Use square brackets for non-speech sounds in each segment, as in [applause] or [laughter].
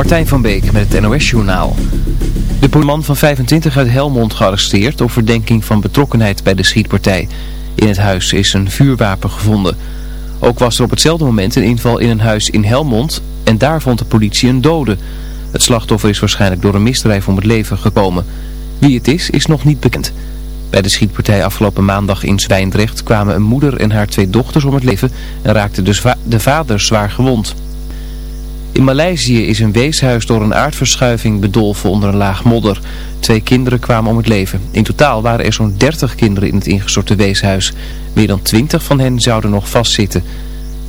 Martijn van Beek met het NOS-journaal. De man van 25 uit Helmond gearresteerd op verdenking van betrokkenheid bij de schietpartij. In het huis is een vuurwapen gevonden. Ook was er op hetzelfde moment een inval in een huis in Helmond en daar vond de politie een dode. Het slachtoffer is waarschijnlijk door een misdrijf om het leven gekomen. Wie het is, is nog niet bekend. Bij de schietpartij afgelopen maandag in Zwijndrecht kwamen een moeder en haar twee dochters om het leven en raakte de, de vader zwaar gewond. In Maleisië is een weeshuis door een aardverschuiving bedolven onder een laag modder. Twee kinderen kwamen om het leven. In totaal waren er zo'n 30 kinderen in het ingestorte weeshuis. Meer dan 20 van hen zouden nog vastzitten.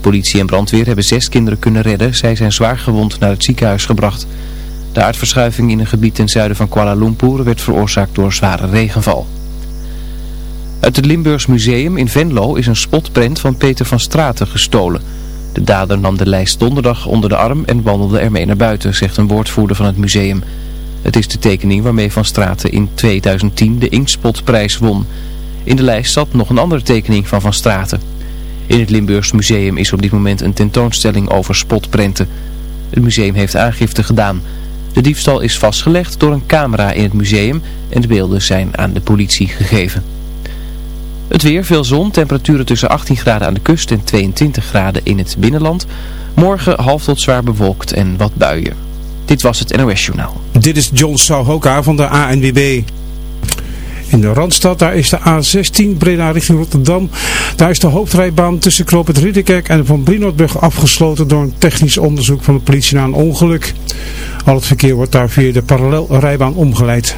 Politie en brandweer hebben zes kinderen kunnen redden. Zij zijn zwaar gewond naar het ziekenhuis gebracht. De aardverschuiving in een gebied ten zuiden van Kuala Lumpur werd veroorzaakt door zware regenval. Uit het Limburgs Museum in Venlo is een spotprent van Peter van Straten gestolen... De dader nam de lijst donderdag onder de arm en wandelde ermee naar buiten, zegt een woordvoerder van het museum. Het is de tekening waarmee Van Straten in 2010 de Inkspotprijs won. In de lijst zat nog een andere tekening van Van Straten. In het Limburgs Museum is op dit moment een tentoonstelling over spotprenten. Het museum heeft aangifte gedaan. De diefstal is vastgelegd door een camera in het museum en de beelden zijn aan de politie gegeven. Het weer, veel zon, temperaturen tussen 18 graden aan de kust en 22 graden in het binnenland. Morgen half tot zwaar bewolkt en wat buien. Dit was het NOS Journaal. Dit is John Souhoka van de ANWB. In de Randstad, daar is de A16 Breda richting Rotterdam. Daar is de hoofdrijbaan tussen Knoop het Ridderkerk en Van Brienoordbrug afgesloten door een technisch onderzoek van de politie na een ongeluk. Al het verkeer wordt daar via de parallelrijbaan omgeleid.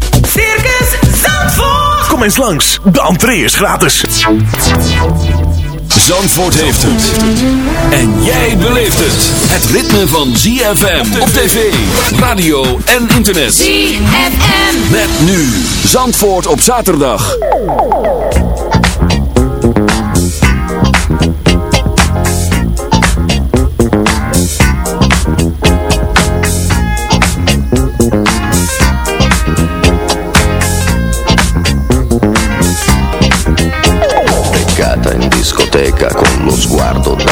Kom eens langs, de entree is gratis. Zandvoort heeft het. En jij beleeft het. Het ritme van ZFM op tv, radio en internet. ZFM. Met nu Zandvoort op zaterdag.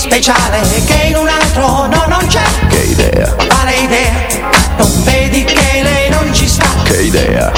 Speciale che in un altro no non c'è? Che idea, Quale idea? Non vedi che lei non ci sta? che idea?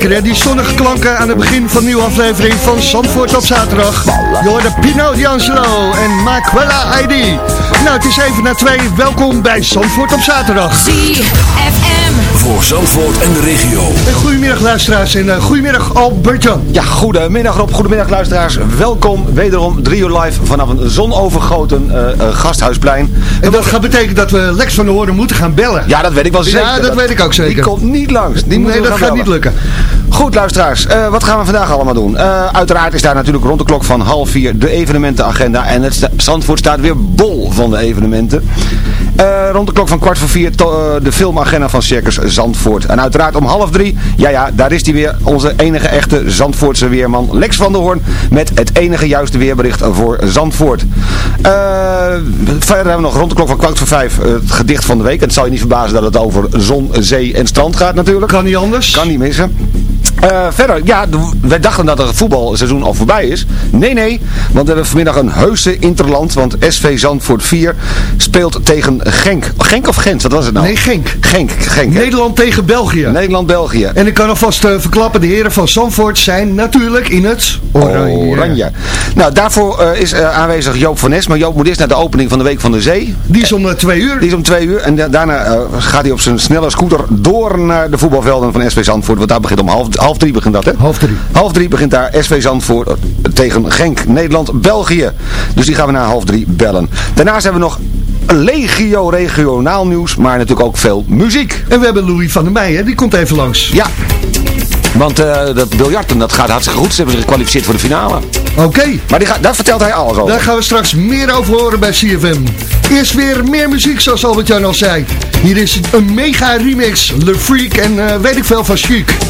Lekker hè, die zonnige klanken aan het begin van een nieuwe aflevering van Zandvoort op zaterdag. Je hoorde Pino D'Angelo en Maquella ID. Nou, het is even na twee. Welkom bij Zandvoort op zaterdag. ZFM. Voor Zandvoort en de regio. En goedemiddag luisteraars en uh, goedemiddag Albert-Jan. Ja, goedemiddag Rob, goedemiddag luisteraars. Welkom wederom 3 uur live vanaf een zonovergoten uh, uh, gasthuisplein. En dat gaat betekenen dat we Lex van der Hoorn moeten gaan bellen. Ja, dat weet ik wel zeker. Ja, dat, weet ik ook zeker. Die komt niet langs. Die nee, dat gaat bellen. niet lukken. Goed luisteraars, uh, wat gaan we vandaag allemaal doen? Uh, uiteraard is daar natuurlijk rond de klok van half vier de evenementenagenda. En het Zandvoort staat weer bol van de evenementen. Uh, rond de klok van kwart voor vier de filmagenda van Circus Zandvoort. En uiteraard om half drie, ja ja, daar is hij weer, onze enige echte Zandvoortse weerman Lex van der Hoorn. Met het enige juiste weerbericht voor Zandvoort. verder hebben we nog rond de klok van kwart voor vijf het gedicht van de week. Het zal je niet verbazen dat het over zon, zee en strand gaat natuurlijk. Kan niet anders. Kan niet missen. Uh, verder, ja, wij dachten dat het voetbalseizoen al voorbij is. Nee, nee, want we hebben vanmiddag een heuse interland. Want SV Zandvoort 4 speelt tegen Genk. Genk of Gent, wat was het nou? Nee, Genk. Genk, Genk. Nederland tegen België. Nederland-België. En ik kan alvast uh, verklappen, de heren van Zandvoort zijn natuurlijk in het oranje. oranje. Nou, daarvoor uh, is aanwezig Joop van Nes. Maar Joop moet eerst naar de opening van de Week van de Zee. Die is om twee uur. Die is om twee uur. En da daarna gaat hij op zijn snelle scooter door naar de voetbalvelden van SV Zandvoort. Want daar begint om half, half drie begint dat, hè? Half drie. Half drie begint daar SV Zandvoort tegen Genk, Nederland, België. Dus die gaan we na half drie bellen. Daarnaast hebben we nog legio regionaal nieuws, maar natuurlijk ook veel muziek. En we hebben Louis van der Meijen, die komt even langs. Ja. Want uh, dat biljarten, dat gaat hartstikke goed. Ze hebben zich gekwalificeerd voor de finale. Oké. Okay. Maar die ga, daar vertelt hij alles over. Daar gaan we straks meer over horen bij CFM. Eerst weer meer muziek, zoals Albert-Jan al zei. Hier is een mega remix. Le Freak en uh, weet ik veel van Chic.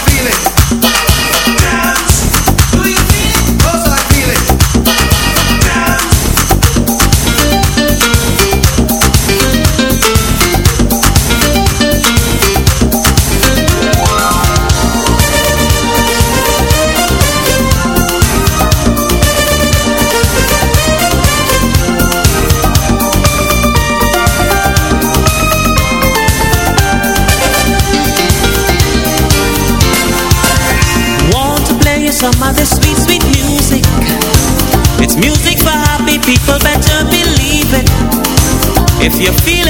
If you feel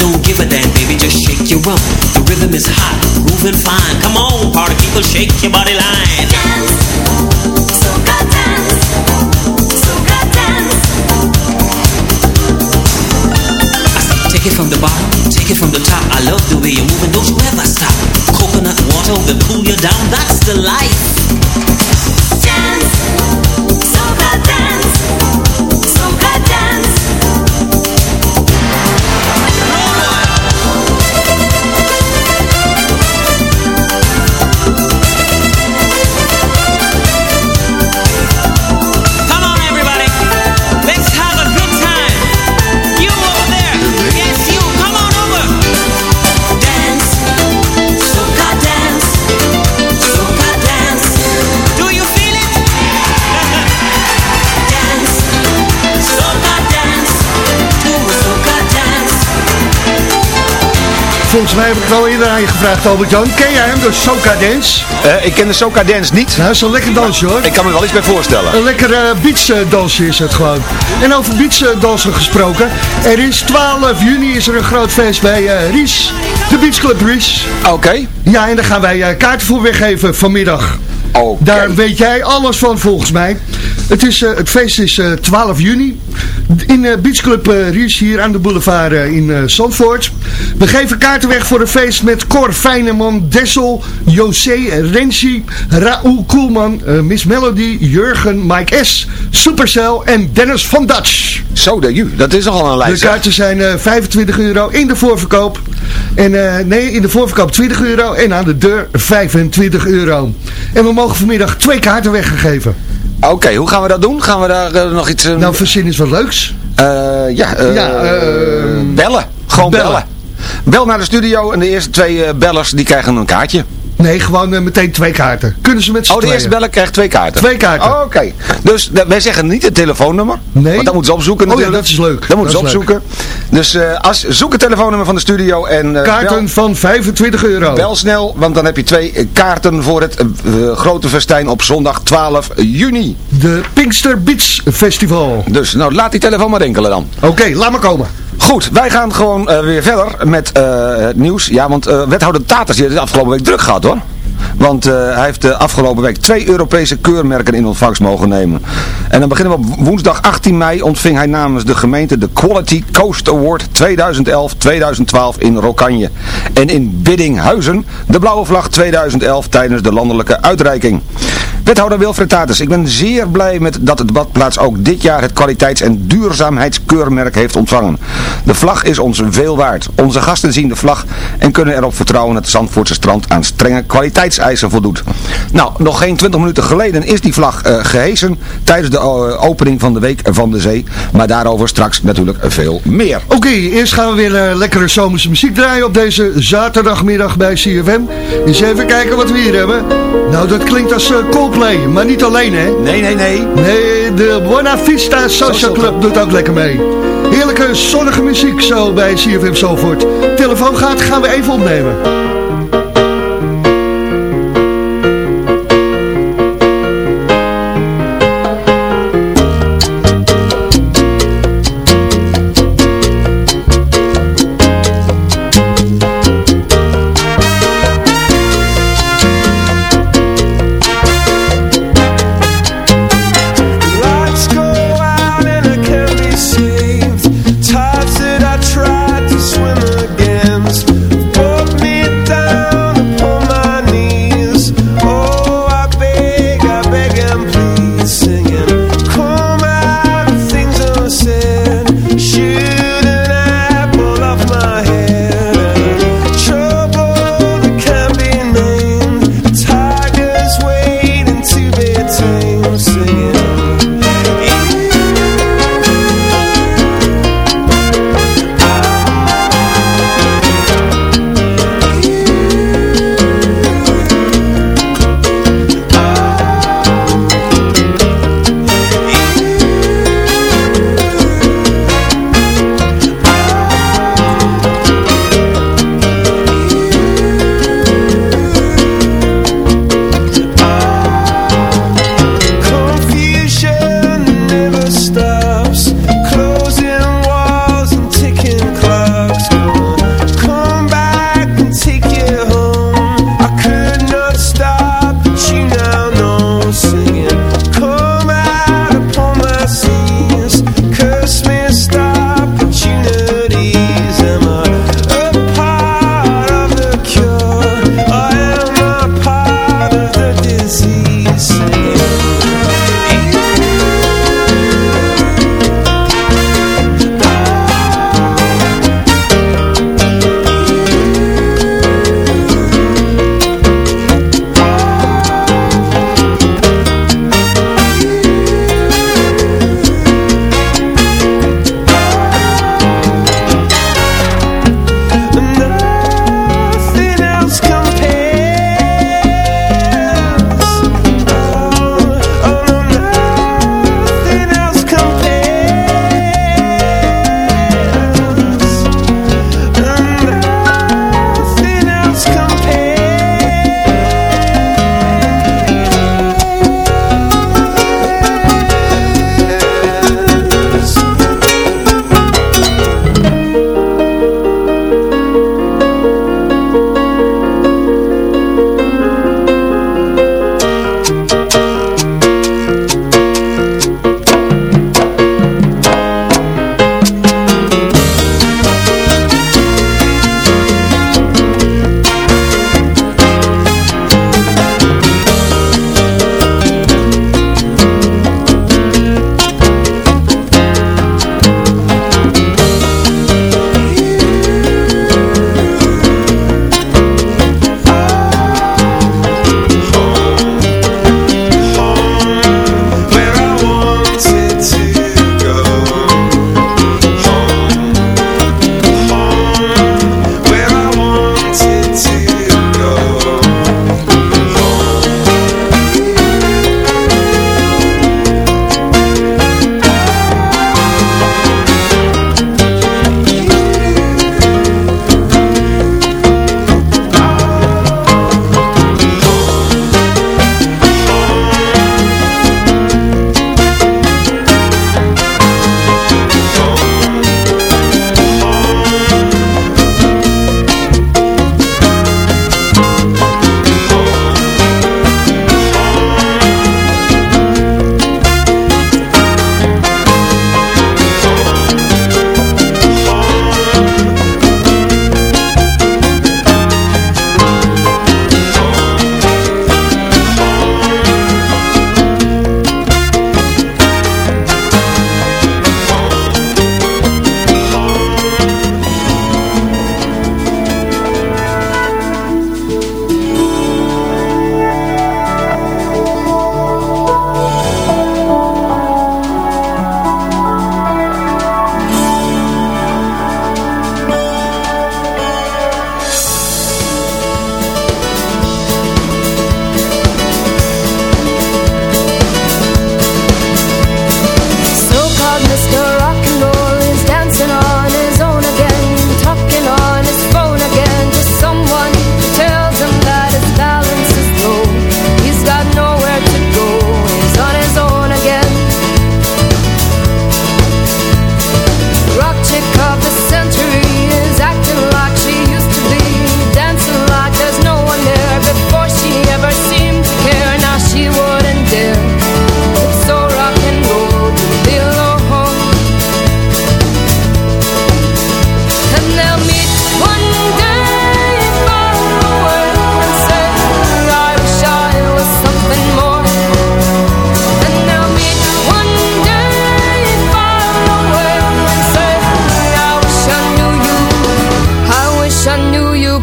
don't give a damn, baby, just shake your rump. The rhythm is hot, grooving fine. Come on, party people, shake your body line. Dance, soca dance, take it from the bottom, take it from the top. I love the way you're moving, don't you ever stop. Coconut water will cool you down, that's the life. Volgens mij heb ik het al eerder aan je gevraagd, Albert-Jan. Ken jij hem, de Soca Dance? Eh, ik ken de Soca Dance niet. Nou, dat is een lekker dansje hoor. Ik kan me wel iets bij voorstellen. Een lekker uh, beachdansje is het gewoon. En over beachdansen gesproken. Er is 12 juni is er een groot feest bij eh, Ries. De Beach Club Ries. Oké. Ja, en daar gaan wij eh, kaarten voor weggeven vanmiddag. Oké. Daar weet jij alles van volgens mij. Het, is, eh, het feest is eh, 12 juni. In uh, Beach Club eh, Ries hier aan de boulevard eh, in eh, Zandvoort. We geven kaarten weg voor een feest met Cor Feyneman, Dessel, José, Renzi, Raoul Koelman, eh, Miss Melody, Jurgen, Mike S, Supercell en Dennis van Dutch. Zo, de, ju, dat is nogal een De lijst. kaarten zijn eh, 25 euro in de voorverkoop. En eh, nee, in de voorverkoop 20 euro en aan de deur 25 euro. En we mogen vanmiddag twee kaarten weggegeven. Oké, hoe gaan we dat doen? Gaan we daar eh, nog iets... eh, Nou, verzin is wat leuks. eh, ja, eh, ja, eh, bellen. Gewoon bellen. bellen. Bel naar de studio en de eerste twee eh, bellers die krijgen een kaartje. Nee, gewoon eh, meteen twee kaarten. Kunnen ze met z'n Oh, de tweeën. eerste beller krijgt twee kaarten. Twee kaarten. Oh, Oké. Dus eh, wij zeggen niet het telefoonnummer. Nee. Want dat moeten ze opzoeken Oh ja, natuurlijk. dat is leuk. Dat moeten ze opzoeken. Dus als, zoek het telefoonnummer van de studio en Kaarten bel, van 25 euro. bel snel. Want dan heb je twee kaarten voor het grote festijn op zondag 12 juni. De Pinkster Beach Festival. Dus nou, laat die telefoon maar rinkelen dan. Oké, laat maar komen. Goed, wij gaan gewoon eh, weer verder met eh, het nieuws. Ja, want eh, wethouder Taters heeft het afgelopen week druk gehad hoor. Want eh, hij heeft de afgelopen week twee Europese keurmerken in ontvangst mogen nemen. En dan beginnen we op woensdag 18 mei ontving hij namens de gemeente de Quality Coast Award 2011-2012 in Rokanje. En in Biddinghuizen de blauwe vlag 2011 tijdens de landelijke uitreiking. Wethouder Wilfred Tatus, ik ben zeer blij met dat het badplaats ook dit jaar het kwaliteits- en duurzaamheidskeurmerk heeft ontvangen. De vlag is ons veel waard. Onze gasten zien de vlag en kunnen erop vertrouwen dat het Zandvoortse strand aan strenge kwaliteitseisen voldoet. Nou, nog geen 20 minuten geleden is die vlag uh, gehesen tijdens de uh, opening van de Week van de Zee. Maar daarover straks natuurlijk veel meer. Oké, okay, eerst gaan we weer uh, lekkere zomerse muziek draaien op deze zaterdagmiddag bij CFM. Eens even kijken wat we hier hebben. Nou, dat klinkt als Coldplay, maar niet alleen hè? Nee, nee, nee. Nee, de Buena Vista Social Club doet ook lekker mee. Heerlijke zonnige muziek zo bij CFM Zalvoort. Telefoon gaat, gaan we even opnemen.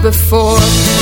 Before.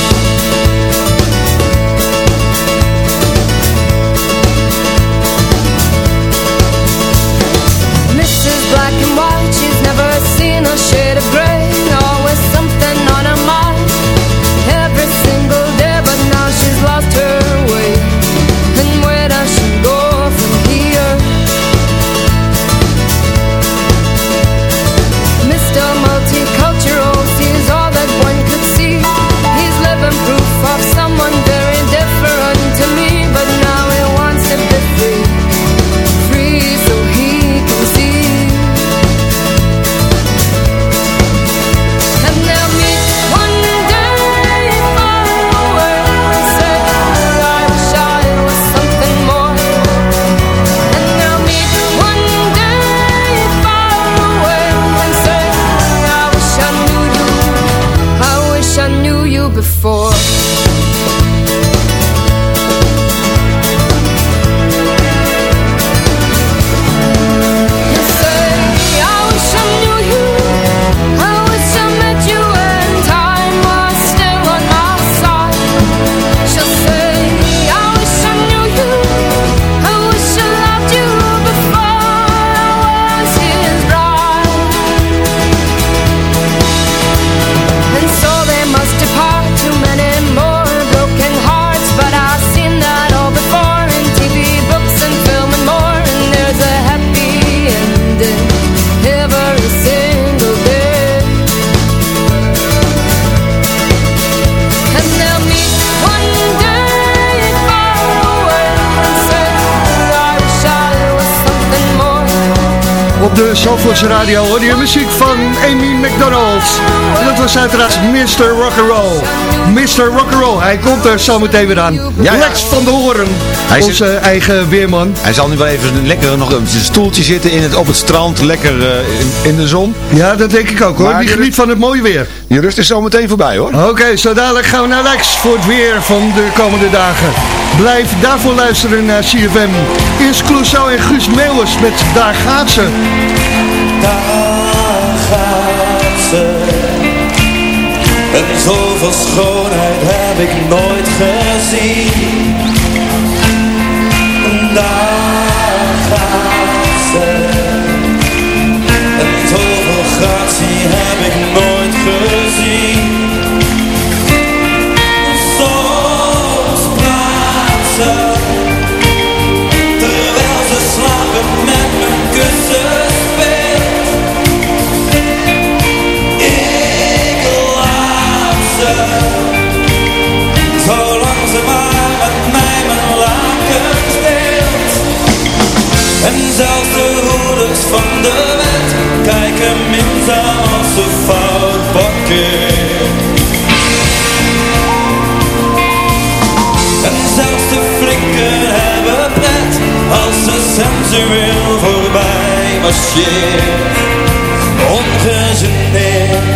De Zandvoortse radio hoor je muziek van Amy McDonald. En dat was uiteraard Mr. Rock'n'Roll. Mr. Rock'n'Roll, hij komt er zo meteen weer aan. Ja, ja. Lex van de Hoorn, Hij zit- onze eigen weerman. Hij zal nu wel even lekker nog op zijn stoeltje zitten in het, op het strand, lekker eh, in, in de zon. Ja, dat denk ik ook hoor. Maar Die geniet van het mooie weer. Die rust is zo meteen voorbij hoor. Oké, zo dadelijk gaan we naar Lex voor het weer van de komende dagen. Blijf daarvoor luisteren naar CFM. Eerst Clouseau en Guus Meeuwers met Daar gaat ze. Daar gaat ze. En zoveel schoonheid heb ik nooit gezien. Daar gaat ze. En zoveel gratie heb ik nooit gezien. En zelfs de roeders van de wet kijken minzaam als ze fout parkeren. En zelfs de flikken hebben pret als ze sensueel voorbij marcheert. Ongegeneerd.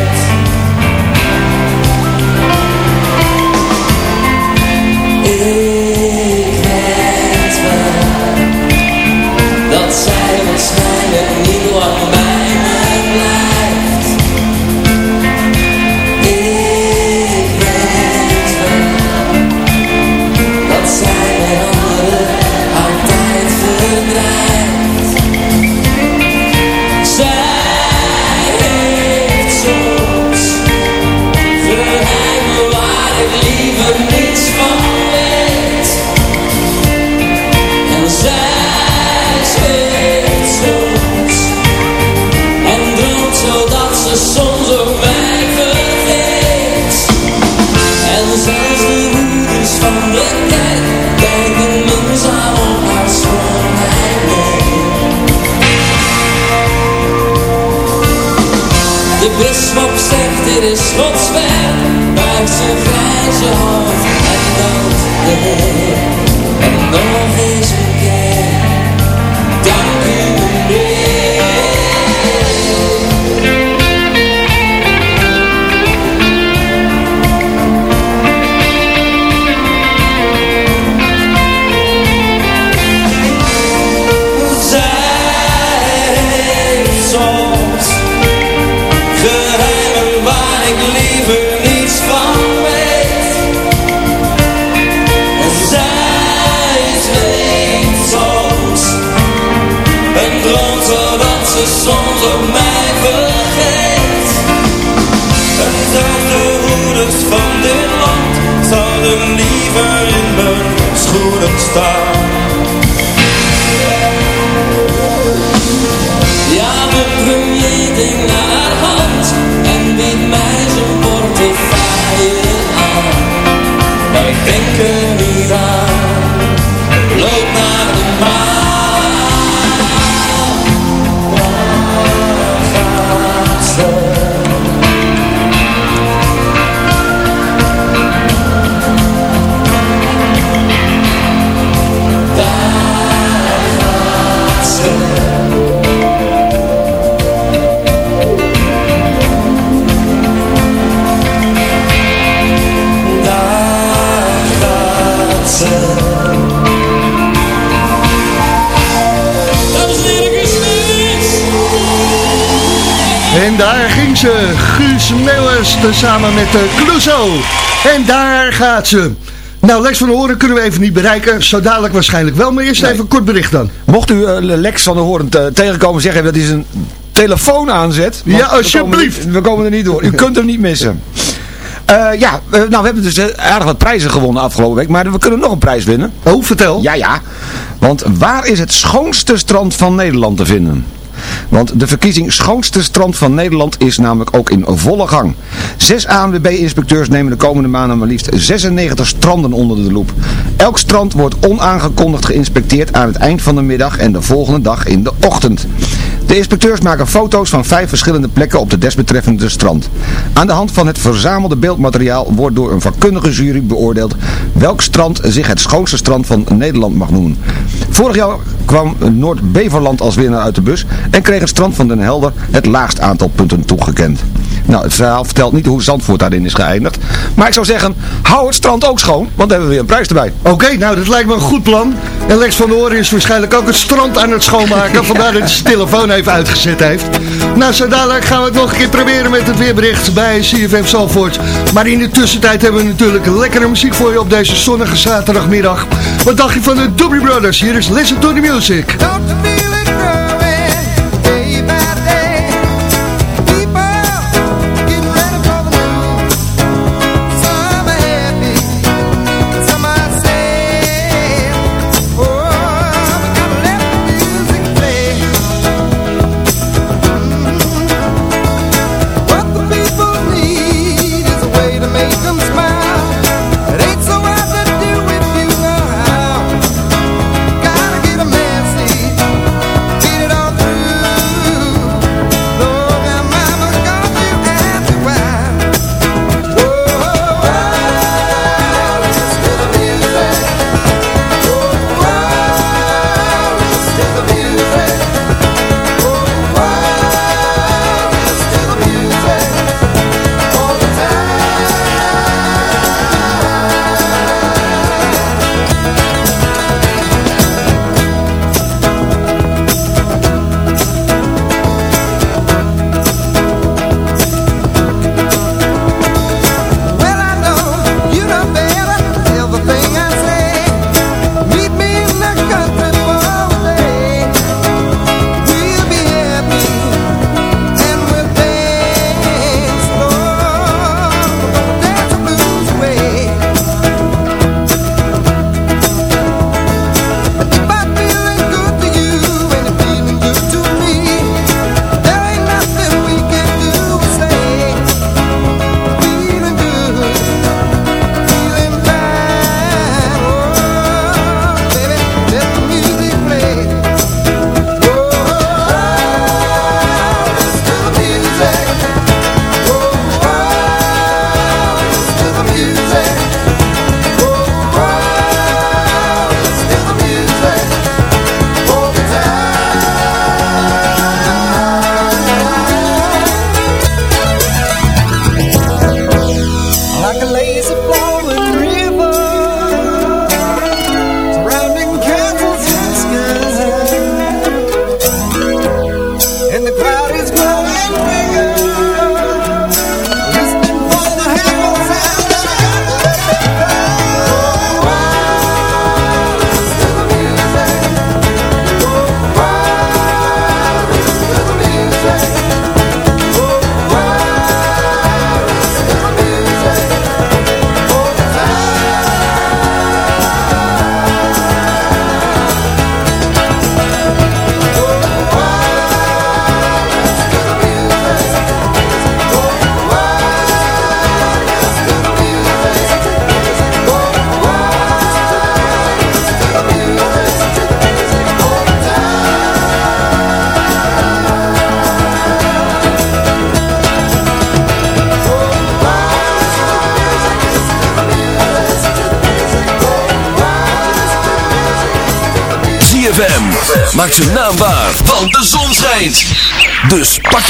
Maar Samen met uh, Clouseau. En daar gaat ze. Nou, Lex van der Hoorn kunnen we even niet bereiken. Zo dadelijk waarschijnlijk wel, maar eerst even een kort bericht dan. Mocht u eh, Lex van der Hoorn te- tegenkomen, zeg even dat hij zijn telefoon aanzet. Ja, we komen alsjeblieft. We komen er niet door. U kunt hem niet missen. Eh, ja, eh, nou we hebben dus eh, aardig wat prijzen gewonnen afgelopen week, maar we kunnen nog een prijs winnen. Oh, vertel. Ja, ja. Want waar is het schoonste strand van Nederland te vinden? Want de verkiezing schoonste strand van Nederland is namelijk ook in volle gang. Zes ANWB-inspecteurs nemen de komende maanden maar liefst 96 stranden onder de loep. Elk strand wordt onaangekondigd geïnspecteerd aan het eind van de middag en de volgende dag in de ochtend. De inspecteurs maken foto's van vijf verschillende plekken op de desbetreffende strand. Aan de hand van het verzamelde beeldmateriaal wordt door een vakkundige jury beoordeeld welk strand zich het schoonste strand van Nederland mag noemen. Vorig jaar kwam Noord-Beverland als winnaar uit de bus en kreeg het strand van Den Helder het laagst aantal punten toegekend. Nou, het verhaal vertelt niet hoe Zandvoort daarin is geëindigd. Maar ik zou zeggen, hou het strand ook schoon, want dan hebben we weer een prijs erbij. Oké, nou dat lijkt me een goed plan. En Lex van der Hoorn is waarschijnlijk ook het strand aan het schoonmaken. [laughs] Vandaar dat hij zijn telefoon even uitgezet heeft. Nou, zo dadelijk gaan we het nog een keer proberen met het weerbericht bij CFM Zalvoort. Maar in de tussentijd hebben we natuurlijk lekkere muziek voor je op deze zonnige zaterdagmiddag. Wat dacht je van de Doobie Brothers? Hier is Listen to the Music. Gotta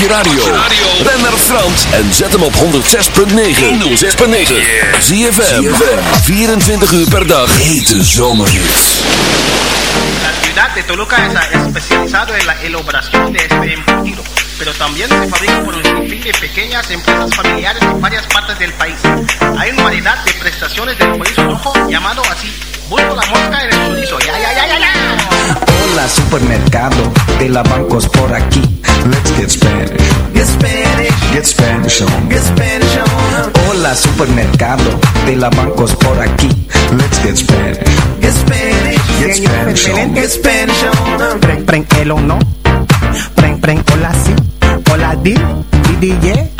je radio. Ben naar Frans en zet hem op 106.9. 106.9. ZFM. 24 uur per dag. Hete zomerhits. La ciudad de Toluca está especializado en la elaboración de este embutido, pero también se fabrica por un sinfín de pequeñas empresas familiares en varias partes del país. Hay una variedad de prestaciones del chorizo rojo llamado así, busco la mosca en el chorizo. Ya, ya, ya, ya, ya. Hola supermercado de la bancos por aquí. Let's get Spanish. Get Spanish. Get Spanish on. Get Spanish on. Hola supermercado de la bancos por aquí. Let's get Spanish. Get Spanish. Get Spanish on. Get Spanish on. Preng, preng, el o no. Preng, preng, hola si. Hola di, di, di, yeah.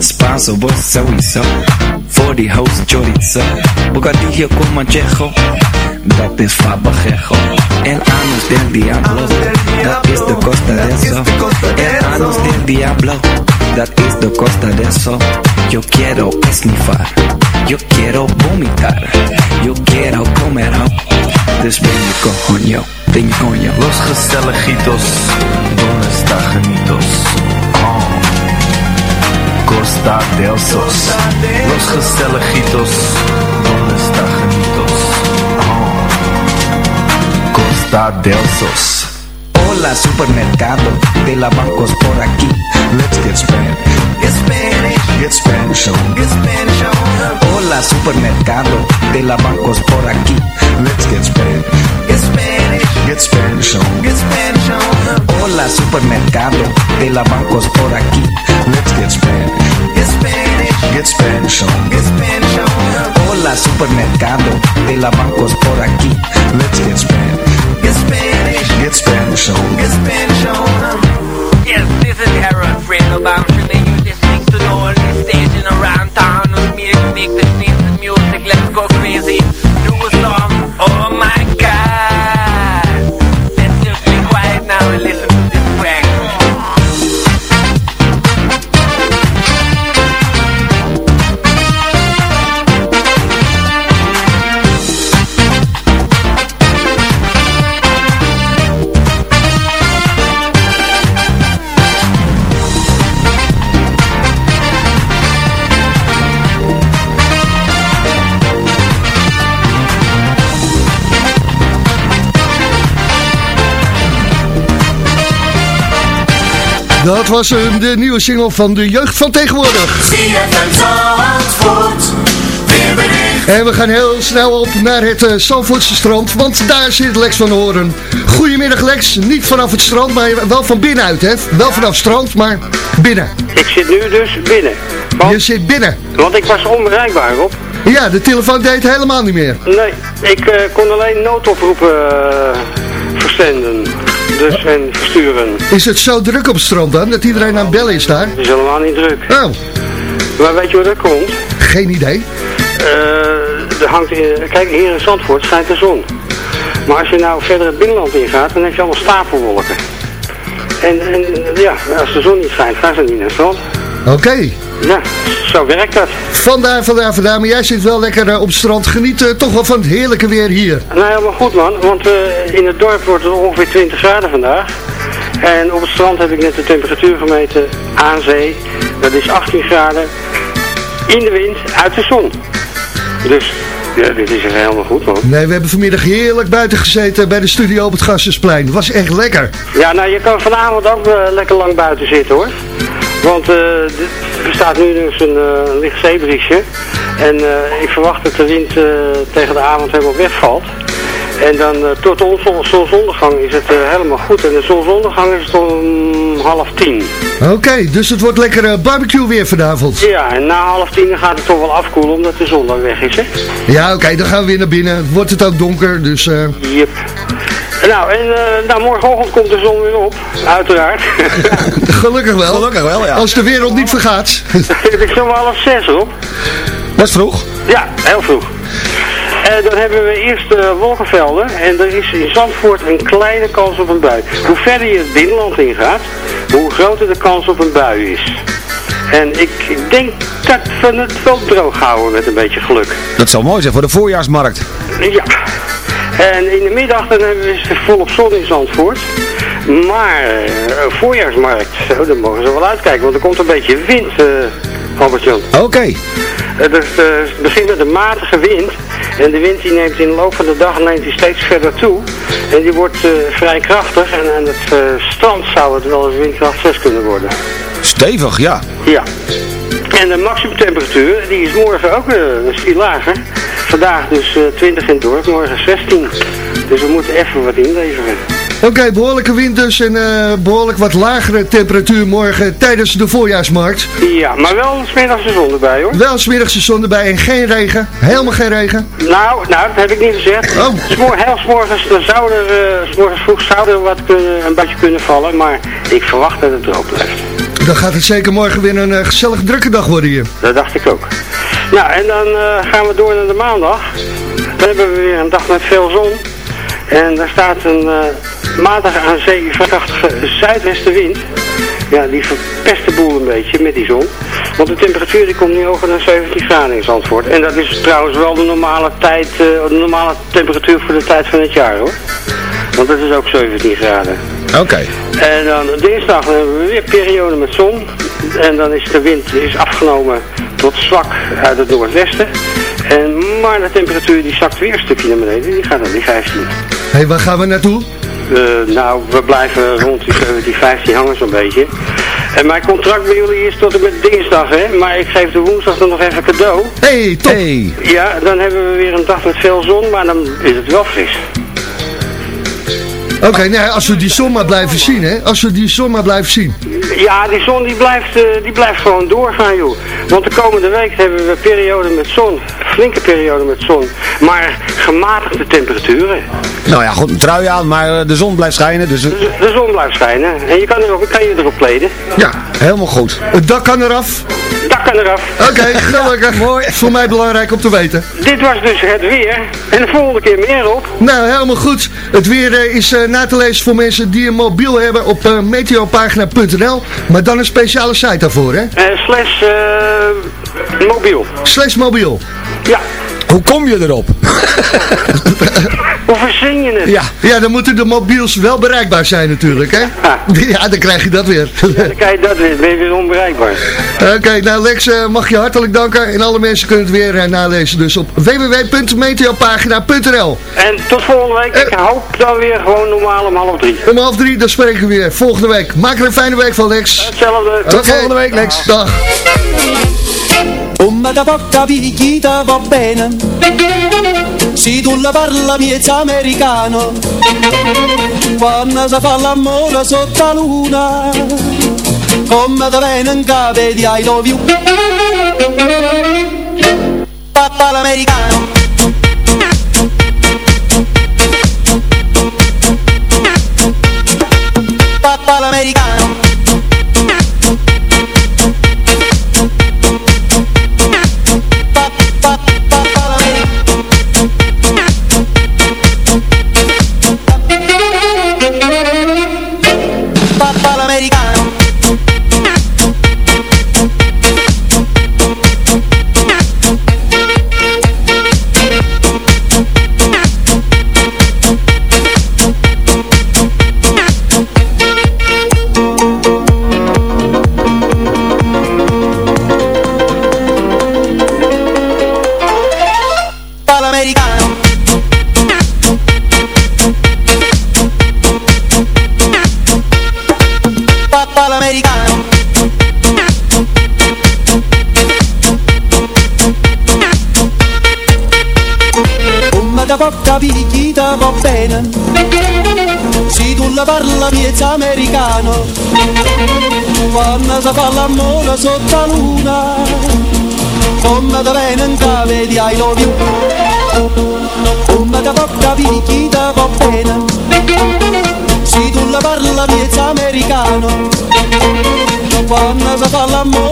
Spanso, vos sowieso. Die house chorizo. Bocadillo con manchejo. Dat is fabajejo. El anus del diablo. Dat is de costa de eso. El anus del diablo. Dat is de costa de eso. Yo quiero esnifar. Yo quiero vomitar. Yo quiero comer. Dus. Ben je coño. Los gezelligitos, donde está genitos? Costa del Sos. Los gezelligitos, donde está genitos? Oh. Costa del Sos. Hola supermercado de la bancos por aquí. Let's get Spanish. Get Spanish. Get Spanish on. Get Spanish on. Hola supermercado de la bancos por aquí. Let's get Spanish. Get Spanish. Get Spanish on. Get Spanish on. Hola supermercado de la bancos por aquí. Let's get Spanish. Get Spanish. Get Spanish on. Get Spanish on. Hola supermercado de la bancos por aquí. Let's get Spanish. Get Spanish. Get Spanish on. Get Spanish on. Yes, this is Harold Fredo Bamshin and you listening to the only station around town with me to make the scenes of music. Let's go crazy. Do a song. Oh my Dat was hem, de nieuwe single van de jeugd van tegenwoordig. En we gaan heel snel op naar het uh, Zandvoortse strand, want daar zit Lex van Horen. Goedemiddag Lex, niet vanaf het strand, maar wel van binnenuit hè? Wel vanaf het strand, maar binnen. Ik zit nu dus binnen. Je zit binnen. Want ik was onbereikbaar op. Ja, de telefoon deed helemaal niet meer. Nee, ik eh, kon alleen noodoproepen eh, verzenden. Dus en versturen. Is het zo druk op het strand dan, dat iedereen aan het bellen is daar? Het is helemaal niet druk. Oh, Maar weet je waar dat komt? geen idee. Eh, er hangt in, kijk, hier in Zandvoort schijnt de zon. Maar als je nou verder het binnenland ingaat, dan heb je allemaal stapelwolken. En, en ja, als de zon niet schijnt, gaan ze niet naar het strand. Oké. Ja, zo werkt dat. Vandaar, vandaar, vandaar. Maar jij zit wel lekker eh, op het strand. Geniet eh, toch wel van het heerlijke weer hier. Nou ja, maar goed man, want eh, in het dorp wordt het ongeveer 20 graden vandaag. En op het strand heb ik net de temperatuur gemeten aan zee. Dat is 18 graden in de wind uit de zon. Dus Ja, dit is helemaal goed, man. Nee, we hebben vanmiddag heerlijk buiten gezeten bij de studio op het Gassersplein. Het was echt lekker. Ja, nou, je kan vanavond ook lekker lang buiten zitten, hoor. Want er staat nu dus een eh, licht zeebriesje. En eh, ik verwacht dat de wind eh, tegen de avond helemaal wegvalt. En dan eh, tot de zonsondergang is het eh, helemaal goed. En de zonsondergang is het om half tien. Oké, dus het wordt lekker eh, barbecue weer vanavond. Ja, en na half tien gaat het toch wel afkoelen omdat de zon dan weg is, hè? Ja, oké, dan gaan we weer naar binnen. Wordt het ook donker, dus... eh, Yep. Nou, en eh, nou, morgenochtend komt de zon weer op, uiteraard. [laughs] gelukkig wel. Gelukkig wel, ja. Als de wereld niet vergaat. [laughs] ik wel half zes op. Dat is vroeg. Ja, heel vroeg. En dan hebben we eerst eh, wolkenvelden en er is in Zandvoort een kleine kans op een bui. Hoe verder je het binnenland ingaat, hoe groter de kans op een bui is. En ik denk dat we het wel droog houden met een beetje geluk. Dat zal mooi zijn voor de voorjaarsmarkt. Ja. En in de middag dan hebben we volop zon in Zandvoort. Maar eh, een voorjaarsmarkt, zo, daar mogen ze wel uitkijken, want er komt een beetje wind, eh Albert-Jan. Oké. Eh, dus, eh, het begint met een matige wind. En de wind die neemt in de loop van de dag neemt die steeds verder toe. En die wordt eh, vrij krachtig. En aan het eh, strand zou het wel eens windkracht 6 kunnen worden. Stevig, ja. Ja. En de maximumtemperatuur, die is morgen ook eh, een stil lager. Vandaag dus eh, 20 in het dorp, morgen 16. Dus we moeten even wat inleveren. Oké, behoorlijke wind dus en eh, behoorlijk wat lagere temperatuur morgen tijdens de voorjaarsmarkt. Ja, maar wel smiddags zon erbij hoor. Wel smiddags de zon erbij en geen regen. Helemaal geen regen. Nou, nou, dat heb ik niet gezegd. Oh. Smoor, heel s'morgens dan zou er, eh, 's morgens vroeg zou er wat kunnen, een beetje kunnen vallen, maar ik verwacht dat het droog blijft. Dan gaat het zeker morgen weer een eh, gezellig drukke dag worden hier. Dat dacht ik ook. Nou, en dan gaan we door naar de maandag. Dan hebben we weer een dag met veel zon. En daar staat een matig aan zee krachtige zuidwestenwind. Ja, die verpest de boel een beetje met die zon. Want de temperatuur die komt nu hoger dan 17 graden in Zandvoort. En dat is trouwens wel de normale tijd, eh, de normale temperatuur voor de tijd van het jaar hoor. Want dat is ook 17 graden. Oké. En dan dinsdag hebben we weer periode met zon. En dan is de wind is afgenomen tot zwak uit het noordwesten. En, maar de temperatuur die zakt weer een stukje naar beneden. Die gaat naar die 15. Hé, hey, waar gaan we naartoe? Eh, nou, we blijven rond die 17, 15 hangen zo'n beetje. En mijn contract bij jullie is tot en met dinsdag, hè. Maar ik geef de woensdag dan nog even cadeau. hey, top! Hey. Ja, dan hebben we weer een dag met veel zon, maar dan is het wel fris. Oké, nou, als we die zon maar blijven zien, hè. Als we die zon maar blijven zien. Ja, die zon die blijft, eh, die blijft gewoon doorgaan, joh. Want de komende week hebben we periode met zon. Flinke periode met zon. Maar gematigde temperaturen. Nou ja, goed, een trui aan, maar eh, de zon blijft schijnen, dus... De, de zon blijft schijnen. En je kan, er, kan je erop kleden. Ja, helemaal goed. Het dak kan eraf. Dak kan eraf. Oké, gelukkig. Mooi. Voor mij belangrijk om te weten. Dit was dus het weer. En de volgende keer meer op. Nou, helemaal goed. Het weer eh, is eh, na te lezen voor mensen die een mobiel hebben op meteopagina.nl. Maar dan een speciale site daarvoor, hè? Eh slash mobiel. Slash mobiel. Ja. Hoe kom je erop? Hoe verzin je het? Ja, ja, dan moeten de mobiels wel bereikbaar zijn natuurlijk, hè? Ja, [laughs] dan krijg je dat weer. Dan krijg je dat weer. Ben je weer onbereikbaar. Oké, nou Lex, eh, mag je hartelijk danken. En alle mensen kunnen het weer eh, nalezen. Dus op www.meteopagina.nl En tot volgende week. Ik hoop dan weer gewoon normaal om half drie. Om half drie, dan spreken we weer. Volgende week. Maak er een fijne week van, Lex. Hetzelfde. Tot volgende week, Lex. Dag. Come da poca picchita va bene. Se tu la parla miezza americano. Quando si fa l'amore sotto la luna. Come da bene capo di I love you. Papà l'americano sotto luna Come te venga vedi ai lovi Come te tocca vedi chi te va bene Se tu la parla mi miez americano. Quando si fa l'amore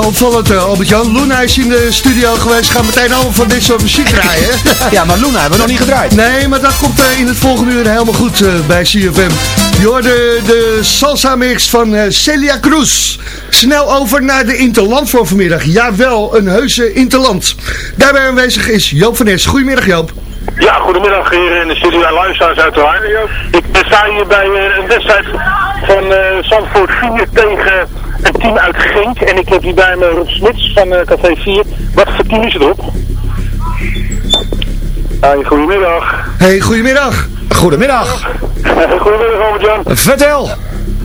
wel opvallend, eh, Albert-Jan. Luna is in de studio geweest. Gaan meteen allemaal van dit soort muziek draaien. [laughs] Ja, maar Luna hebben we nog niet gedraaid. Nee, maar dat komt eh, in het volgende uur helemaal goed eh, bij CFM. Je hoorde de salsa mix van eh, Celia Cruz. Snel over naar de Interland voor vanmiddag. Jawel, een heuse Interland. Daarbij aanwezig is Joop van Nes. Goedemiddag Joop. Ja, goedemiddag hier in de studio en luisteraars uiteraard. Ik sta hier bij een wedstrijd van eh Zandvoort 4 tegen een team uit Genk. En ik heb hier bij me Rob Smits van eh, Café 4. Wat voor team is het op? Hey, goedemiddag. Hey, goedemiddag. Goedemiddag. [laughs] goedemiddag Albert-Jan. Vertel.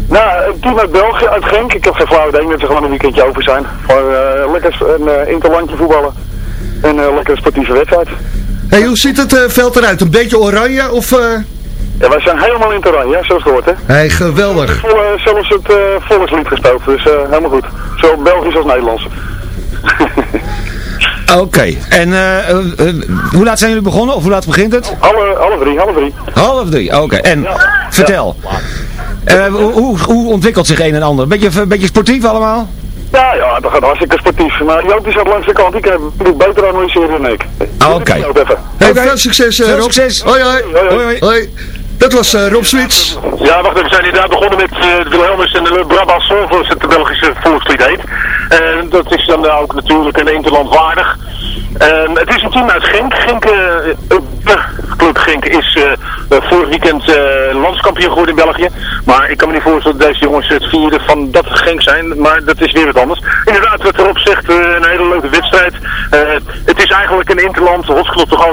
Nou, een team uit België, uit Genk. Ik heb geen flauw idee dat ze gewoon een weekendje over zijn. Voor eh, lekker een eh, interlandje voetballen. En een lekker sportieve wedstrijd. Hey, hoe ziet het eh, veld eruit? Een beetje oranje of... eh, Ja, wij zijn helemaal in het oranje, hè, zoals het hoort, hè. Hey, geweldig. Volle, zelfs het eh volkslied gespeeld, dus eh, helemaal goed. Zowel Belgisch als Nederlands. [laughs] Oké. En eh, eh, eh, hoe laat zijn jullie begonnen? Of hoe laat begint het? Alle, alle drie, alle drie. Half drie, oké. En vertel. Eh, hoe, hoe, hoe ontwikkelt zich een en ander? Beetje, een beetje sportief allemaal? Ja, ja, dat gaat hartstikke sportief. Maar Joop is aan langs de kant, ik heb het beter analyseren dan ik. Ah, Oké. Hey, veel succes eh, Veel Rob. succes. Hoi, hoi. Hoi, hoi. Hoi. Dat was eh, Rob Swits. Ja, wacht even, we zijn inderdaad begonnen met de Wilhelmus en de Brabant zoals het de Belgische volkslied heet. En dat is dan ook natuurlijk een interland waardig. En het is een team uit Genk. Genk, eh, club Genk is eh, eh, vorig weekend eh, landskampioen geworden in België. Maar ik kan me niet voorstellen dat deze jongens het vierde van dat Genk zijn. Maar dat is weer wat anders. Inderdaad, wat erop zegt, eh, een hele leuke wedstrijd. Eh, het is eigenlijk een interland,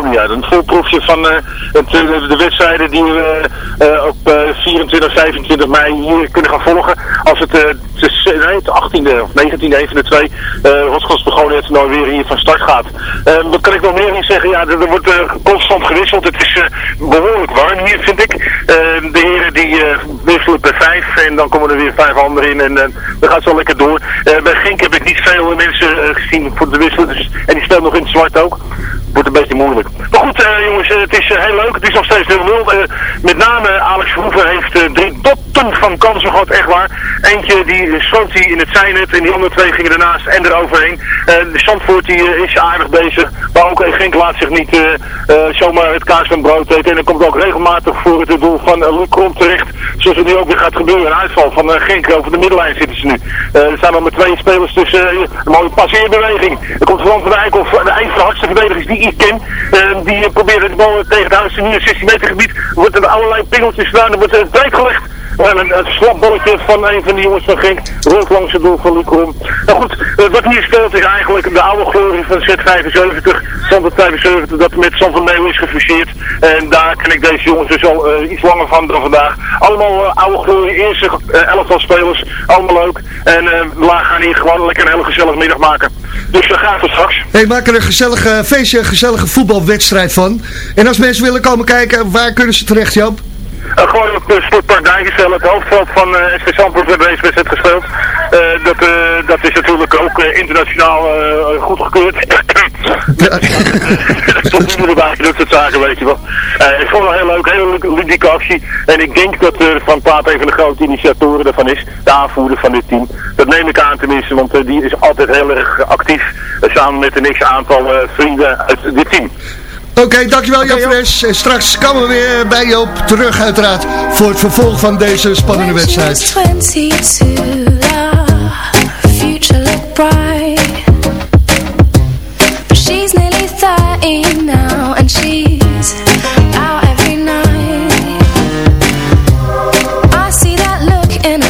niet uit. Een volproefje van eh, het, eh, de wedstrijden die we eh, op eh, 24, 25 mei hier kunnen gaan volgen. Als het, nee, het 18e of 19e, een van de twee, uh, gewoon het nou weer hier van start gaat. Wat kan ik nog meer niet zeggen? Ja, er, wordt constant gewisseld. Het is eh, behoorlijk warm hier, vind ik. De heren die wisselen per vijf en dan komen er weer vijf anderen in en dan gaat zo lekker door. Bij Genk heb ik niet veel mensen gezien voor de wisselen, dus, en die speelt nog in het zwart ook. Thank you. Wordt een beetje moeilijk. Maar goed, eh, jongens, eh, het is eh, heel leuk. Het is nog steeds 0-0. Eh, met name Alex Verhoeven heeft drie dotten van kansen gehad, echt waar. Eentje die schoot hij in het zijnet en die andere twee gingen ernaast en eroverheen. De Zandvoort die, is aardig bezig. Maar ook Genk laat zich niet zomaar het kaas van brood eten. En dan komt ook regelmatig voor het doel van uh, Luc terecht. Zoals het nu ook weer gaat gebeuren. Een uitval van Genk over de middenlijn zitten ze nu. Er staan nog maar twee spelers tussen. een mooie passeerbeweging. Er komt Van van de een van de hardste verdedigers die ik ken. Eh, die proberen de bal tegen het huis in 16 meter gebied. Wordt er allerlei pingeltjes gedaan. Er wordt er breed gelegd. En een, een van een van die jongens van Genk. Rood langs het doel van Luc Krom. Nou goed, eh, wat hier speelt is eigenlijk de oude glorie van Z75. Zandvoort 75 dat met San van Meeuw is gefuseerd. En daar ken ik deze jongens dus al eh, iets langer van dan vandaag. Allemaal eh, oude glorie, eerste uh, elftal spelers. Allemaal leuk. En we gaan hier gewoon lekker een hele gezellige middag maken. Dus dat gaat het straks. Hey, maak er een gezellige feestje, een gezellige voetbalwedstrijd van. En als mensen willen komen kijken, waar kunnen ze terecht, Joop? Uh, gewoon op uh, Sportpark Dijkensveld, het hoofdveld van uh, SV Zandvoort werd deze wedstrijd gespeeld. Dat, dat is natuurlijk ook internationaal uh, goedgekeurd. [coughs] [laughs] Tot nu erbij, dat soort zaken, weet je wel. Ik vond het heel leuk, hele ludieke actie. En ik denk dat er van Paap een van de grote initiatoren daarvan is, de aanvoerder van dit team. Dat neem ik aan tenminste, want die is altijd heel erg actief. Samen met een x-aantal uh, vrienden uit dit team. Oké, okay, dankjewel okay, Fres. En straks komen we weer bij Joop terug uiteraard voor het vervolg van deze spannende wedstrijd. She's nearly 30 now and she's out every night I see that look in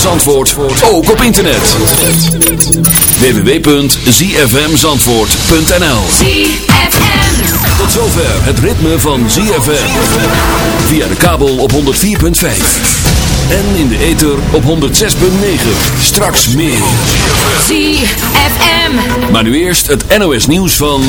van Zandvoort ook op internet. www.zfmzandvoort.nl Tot zover het ritme van ZFM. Via de kabel op 104.5. En in de ether op 106.9. Straks meer. ZFM Maar nu eerst het NOS nieuws van...